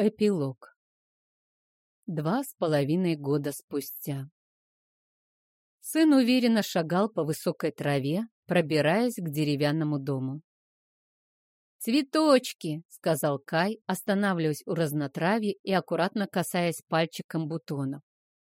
Эпилог. Два с половиной года спустя. Сын уверенно шагал по высокой траве, пробираясь к деревянному дому. «Цветочки!» — сказал Кай, останавливаясь у разнотравья и аккуратно касаясь пальчиком бутонов.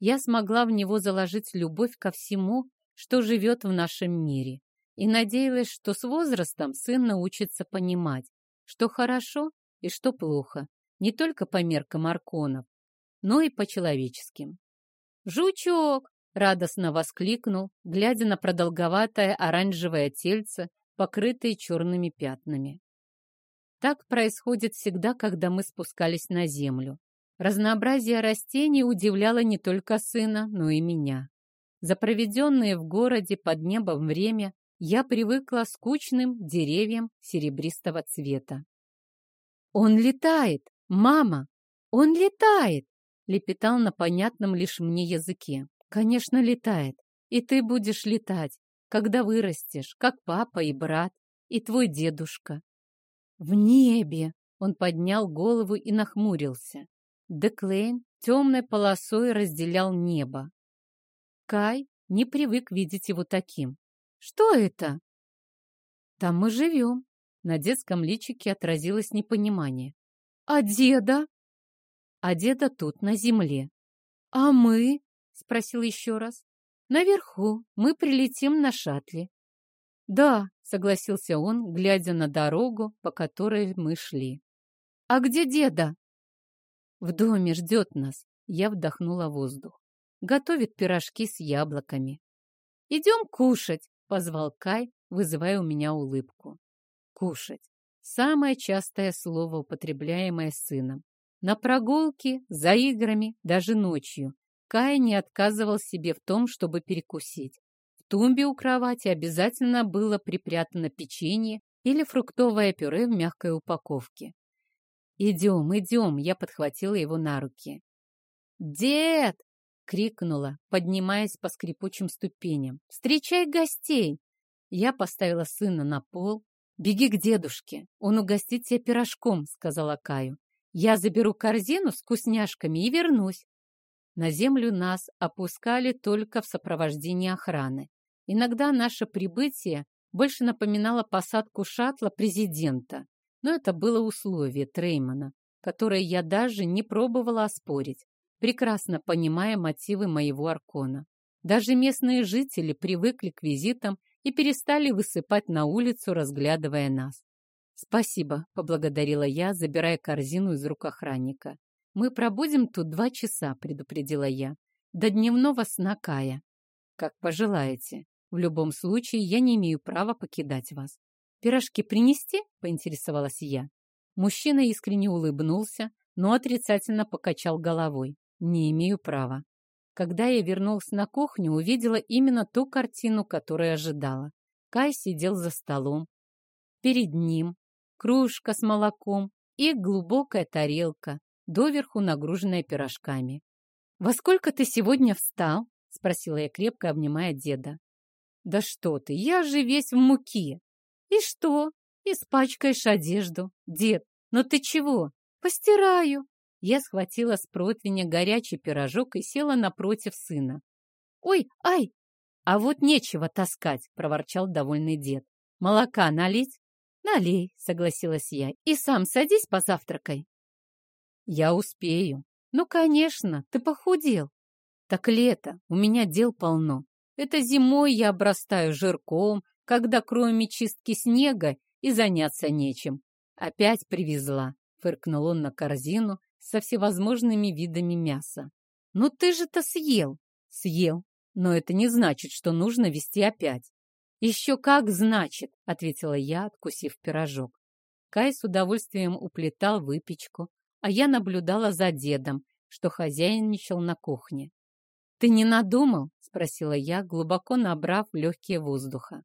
Я смогла в него заложить любовь ко всему, что живет в нашем мире, и надеялась, что с возрастом сын научится понимать, что хорошо и что плохо, не только по меркам арконов, но и по человеческим. «Жучок!» — радостно воскликнул, глядя на продолговатое оранжевое тельце, покрытое черными пятнами. Так происходит всегда, когда мы спускались на землю. Разнообразие растений удивляло не только сына, но и меня. За проведенное в городе под небом время я привыкла скучным деревьям серебристого цвета. «Он летает! Мама! Он летает!» лепетал на понятном лишь мне языке. «Конечно, летает. И ты будешь летать, когда вырастешь, как папа и брат, и твой дедушка. В небе! Он поднял голову и нахмурился. Деклейн темной полосой разделял небо. Кай не привык видеть его таким. «Что это?» «Там мы живем». На детском личике отразилось непонимание. «А деда?» «А деда тут, на земле». «А мы?» — спросил еще раз. «Наверху. Мы прилетим на шаттле». «Да», — согласился он, глядя на дорогу, по которой мы шли. «А где деда?» «В доме ждет нас», — я вдохнула воздух. «Готовит пирожки с яблоками». «Идем кушать», — позвал Кай, вызывая у меня улыбку. «Кушать» — самое частое слово, употребляемое сыном. На прогулке, за играми, даже ночью Кай не отказывал себе в том, чтобы перекусить тумбе у кровати обязательно было припрятано печенье или фруктовое пюре в мягкой упаковке. «Идем, идем!» — я подхватила его на руки. «Дед!» — крикнула, поднимаясь по скрипучим ступеням. «Встречай гостей!» Я поставила сына на пол. «Беги к дедушке, он угостит тебя пирожком», — сказала Каю. «Я заберу корзину с вкусняшками и вернусь». На землю нас опускали только в сопровождении охраны. Иногда наше прибытие больше напоминало посадку шаттла президента, но это было условие Треймана, которое я даже не пробовала оспорить, прекрасно понимая мотивы моего аркона. Даже местные жители привыкли к визитам и перестали высыпать на улицу, разглядывая нас. «Спасибо», — поблагодарила я, забирая корзину из рук охранника. «Мы пробудем тут два часа», — предупредила я. «До дневного сна Кая». «Как пожелаете», в любом случае, я не имею права покидать вас. Пирожки принести? Поинтересовалась я. Мужчина искренне улыбнулся, но отрицательно покачал головой. Не имею права. Когда я вернулась на кухню, увидела именно ту картину, которую ожидала. Кай сидел за столом. Перед ним кружка с молоком и глубокая тарелка, доверху нагруженная пирожками. «Во сколько ты сегодня встал?» — спросила я, крепко обнимая деда. Да что ты, я же весь в муке. И что? Испачкаешь одежду. Дед, ну ты чего? Постираю. Я схватила с противня горячий пирожок и села напротив сына. Ой, ай! А вот нечего таскать, проворчал довольный дед. Молока налить? Налей, согласилась я. И сам садись позавтракай. Я успею. Ну, конечно, ты похудел. Так лето, у меня дел полно. Это зимой я обрастаю жирком, когда кроме чистки снега и заняться нечем. Опять привезла, фыркнул он на корзину со всевозможными видами мяса. Ну ты же-то съел. Съел. Но это не значит, что нужно вести опять. Еще как значит, ответила я, откусив пирожок. Кай с удовольствием уплетал выпечку, а я наблюдала за дедом, что хозяйничал на кухне. «Ты не надумал?» — спросила я, глубоко набрав легкие воздуха.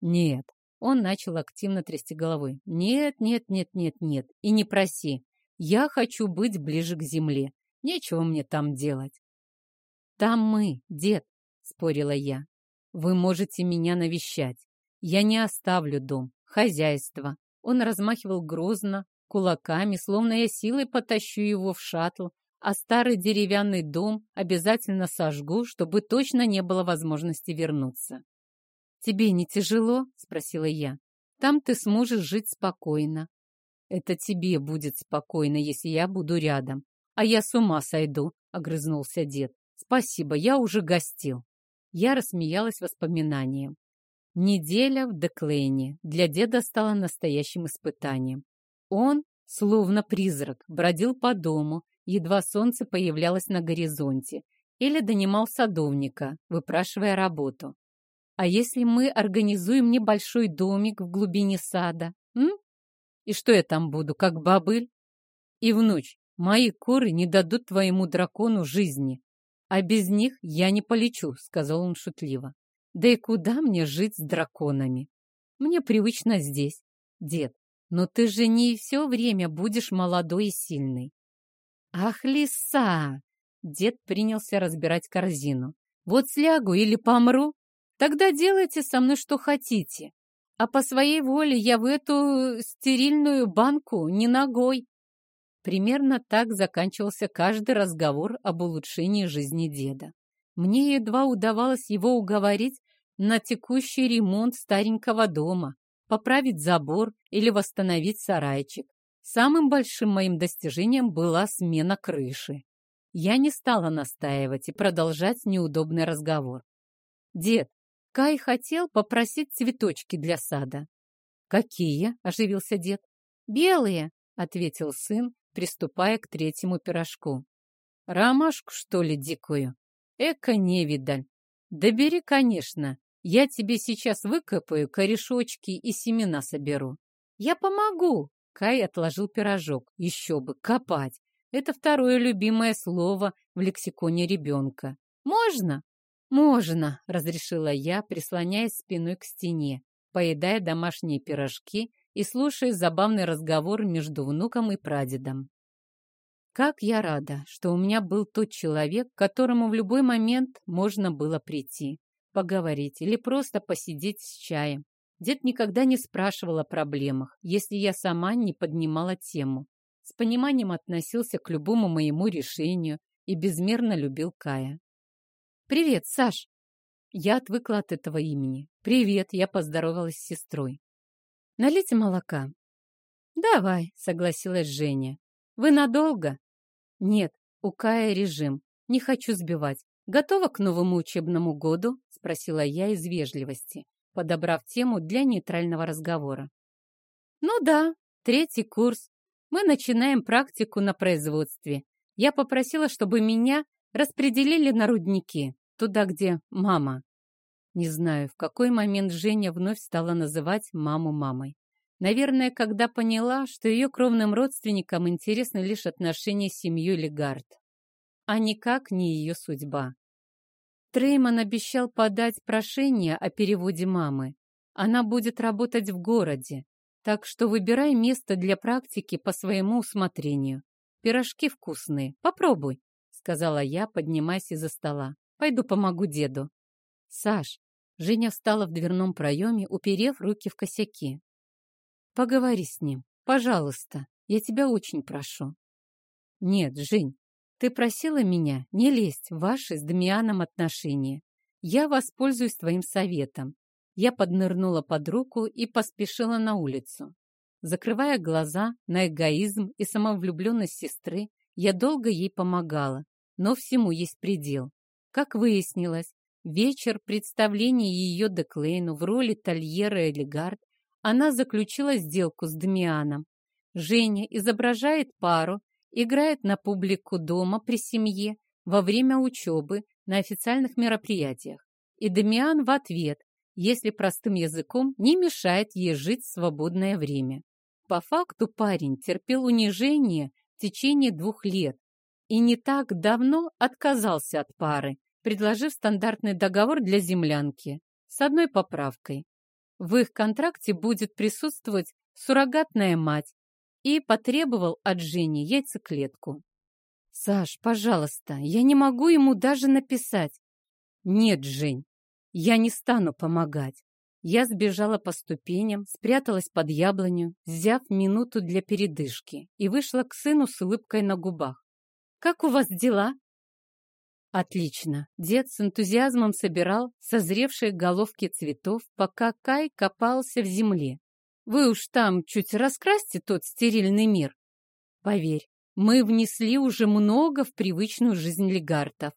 «Нет». Он начал активно трясти головой. «Нет, нет, нет, нет, нет. И не проси. Я хочу быть ближе к земле. Нечего мне там делать». «Там мы, дед», — спорила я. «Вы можете меня навещать. Я не оставлю дом, хозяйство». Он размахивал грозно кулаками, словно я силой потащу его в шаттл, а старый деревянный дом обязательно сожгу, чтобы точно не было возможности вернуться. «Тебе не тяжело?» — спросила я. «Там ты сможешь жить спокойно». «Это тебе будет спокойно, если я буду рядом. А я с ума сойду», — огрызнулся дед. «Спасибо, я уже гостил». Я рассмеялась воспоминанием. Неделя в Деклейне для деда стала настоящим испытанием. Он, словно призрак, бродил по дому, едва солнце появлялось на горизонте, или донимал садовника, выпрашивая работу. А если мы организуем небольшой домик в глубине сада, м? И что я там буду, как бабыль? И внуч, мои куры не дадут твоему дракону жизни, а без них я не полечу, сказал он шутливо. Да и куда мне жить с драконами? Мне привычно здесь, дед. Но ты же не все время будешь молодой и сильный. Ах, лиса! Дед принялся разбирать корзину. Вот слягу или помру, тогда делайте со мной что хотите. А по своей воле я в эту стерильную банку не ногой. Примерно так заканчивался каждый разговор об улучшении жизни деда. Мне едва удавалось его уговорить на текущий ремонт старенького дома, поправить забор или восстановить сарайчик. Самым большим моим достижением была смена крыши. Я не стала настаивать и продолжать неудобный разговор. «Дед, Кай хотел попросить цветочки для сада». «Какие?» – оживился дед. «Белые», – ответил сын, приступая к третьему пирожку. «Ромашку, что ли, дикую? Эка невидаль. Да бери, конечно. Я тебе сейчас выкопаю корешочки и семена соберу. Я помогу!» Кай отложил пирожок. Еще бы, копать. Это второе любимое слово в лексиконе ребенка. «Можно?» «Можно», — разрешила я, прислоняясь спиной к стене, поедая домашние пирожки и слушая забавный разговор между внуком и прадедом. Как я рада, что у меня был тот человек, к которому в любой момент можно было прийти, поговорить или просто посидеть с чаем. Дед никогда не спрашивал о проблемах, если я сама не поднимала тему. С пониманием относился к любому моему решению и безмерно любил Кая. «Привет, Саш!» Я отвыкла от этого имени. «Привет!» Я поздоровалась с сестрой. «Налейте молока». «Давай», — согласилась Женя. «Вы надолго?» «Нет, у Кая режим. Не хочу сбивать. Готова к новому учебному году?» — спросила я из вежливости, подобрав тему для нейтрального разговора. «Ну да, третий курс. Мы начинаем практику на производстве. Я попросила, чтобы меня распределили на рудники, туда, где мама». Не знаю, в какой момент Женя вновь стала называть маму мамой. Наверное, когда поняла, что ее кровным родственникам интересны лишь отношения с семьей Легард, а никак не ее судьба. Трейман обещал подать прошение о переводе мамы. Она будет работать в городе, так что выбирай место для практики по своему усмотрению. Пирожки вкусные, попробуй, сказала я, поднимаясь из-за стола. Пойду помогу деду. Саш, Женя встала в дверном проеме, уперев руки в косяки. Поговори с ним, пожалуйста, я тебя очень прошу. Нет, Жень, ты просила меня не лезть в ваши с Дамианом отношения. Я воспользуюсь твоим советом. Я поднырнула под руку и поспешила на улицу. Закрывая глаза на эгоизм и самовлюбленность сестры, я долго ей помогала, но всему есть предел. Как выяснилось, вечер представления ее Деклейну в роли Тольера Элигард она заключила сделку с Дамианом. Женя изображает пару, играет на публику дома при семье, во время учебы, на официальных мероприятиях. И Дамиан в ответ, если простым языком, не мешает ей жить в свободное время. По факту парень терпел унижение в течение двух лет и не так давно отказался от пары, предложив стандартный договор для землянки с одной поправкой. В их контракте будет присутствовать суррогатная мать и потребовал от Жени яйцеклетку. «Саш, пожалуйста, я не могу ему даже написать». «Нет, Жень, я не стану помогать. Я сбежала по ступеням, спряталась под яблоню, взяв минуту для передышки, и вышла к сыну с улыбкой на губах. «Как у вас дела?» Отлично. Дед с энтузиазмом собирал созревшие головки цветов, пока Кай копался в земле. Вы уж там чуть раскрасьте тот стерильный мир. Поверь, мы внесли уже много в привычную жизнь легартов.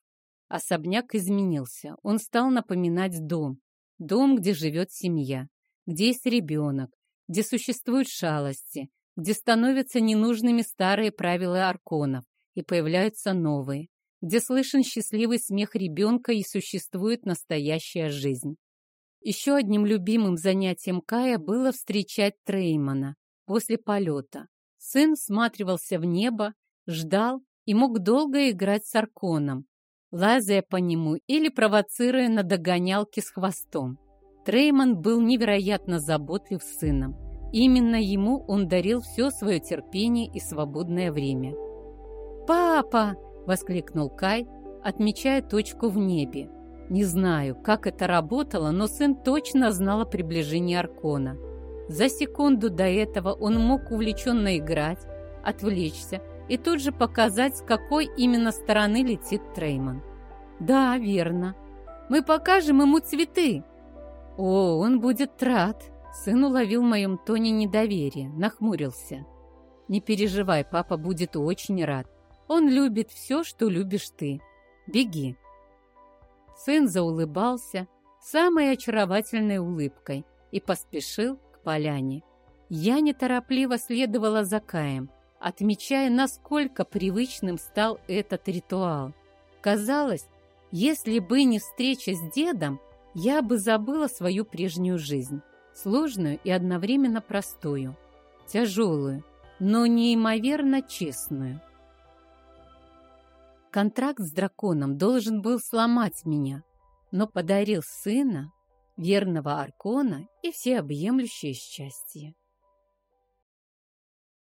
Особняк изменился. Он стал напоминать дом. Дом, где живет семья, где есть ребенок, где существуют шалости, где становятся ненужными старые правила арконов и появляются новые где слышен счастливый смех ребенка и существует настоящая жизнь. Еще одним любимым занятием Кая было встречать Треймана после полета. Сын всматривался в небо, ждал и мог долго играть с Арконом, лазая по нему или провоцируя на догонялки с хвостом. Трейман был невероятно заботлив с сыном. Именно ему он дарил все свое терпение и свободное время. «Папа!» — воскликнул Кай, отмечая точку в небе. Не знаю, как это работало, но сын точно знал о приближении Аркона. За секунду до этого он мог увлеченно играть, отвлечься и тут же показать, с какой именно стороны летит Трейман. «Да, верно. Мы покажем ему цветы». «О, он будет рад!» Сын уловил в моем тоне недоверие, нахмурился. «Не переживай, папа будет очень рад. Он любит все, что любишь ты. Беги. Сын заулыбался самой очаровательной улыбкой и поспешил к поляне. Я неторопливо следовала за Каем, отмечая, насколько привычным стал этот ритуал. Казалось, если бы не встреча с дедом, я бы забыла свою прежнюю жизнь, сложную и одновременно простую, тяжелую, но неимоверно честную. Контракт с драконом должен был сломать меня, но подарил сына, верного Аркона и всеобъемлющее счастье.